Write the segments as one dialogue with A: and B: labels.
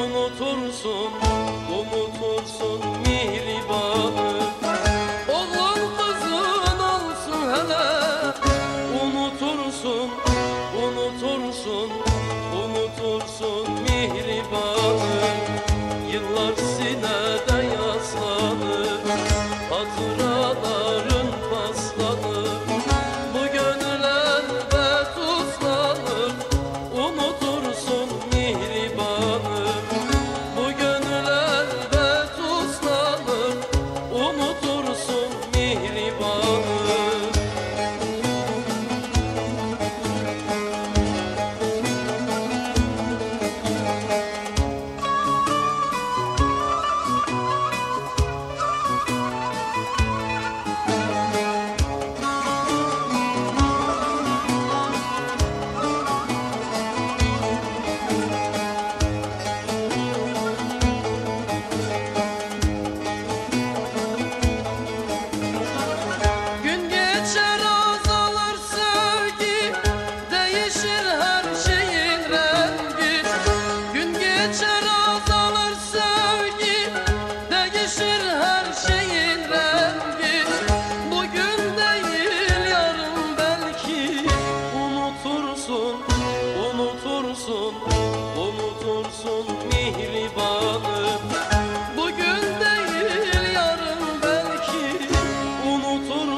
A: Unutursun, unutursun mihribanı Oğlan kızın olsun hele. Unutursun, unutursun, unutursun mihribanı Yıllar sinede yaslanır Hatırada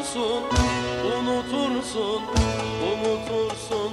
A: unutursun, unutursun, unutursun.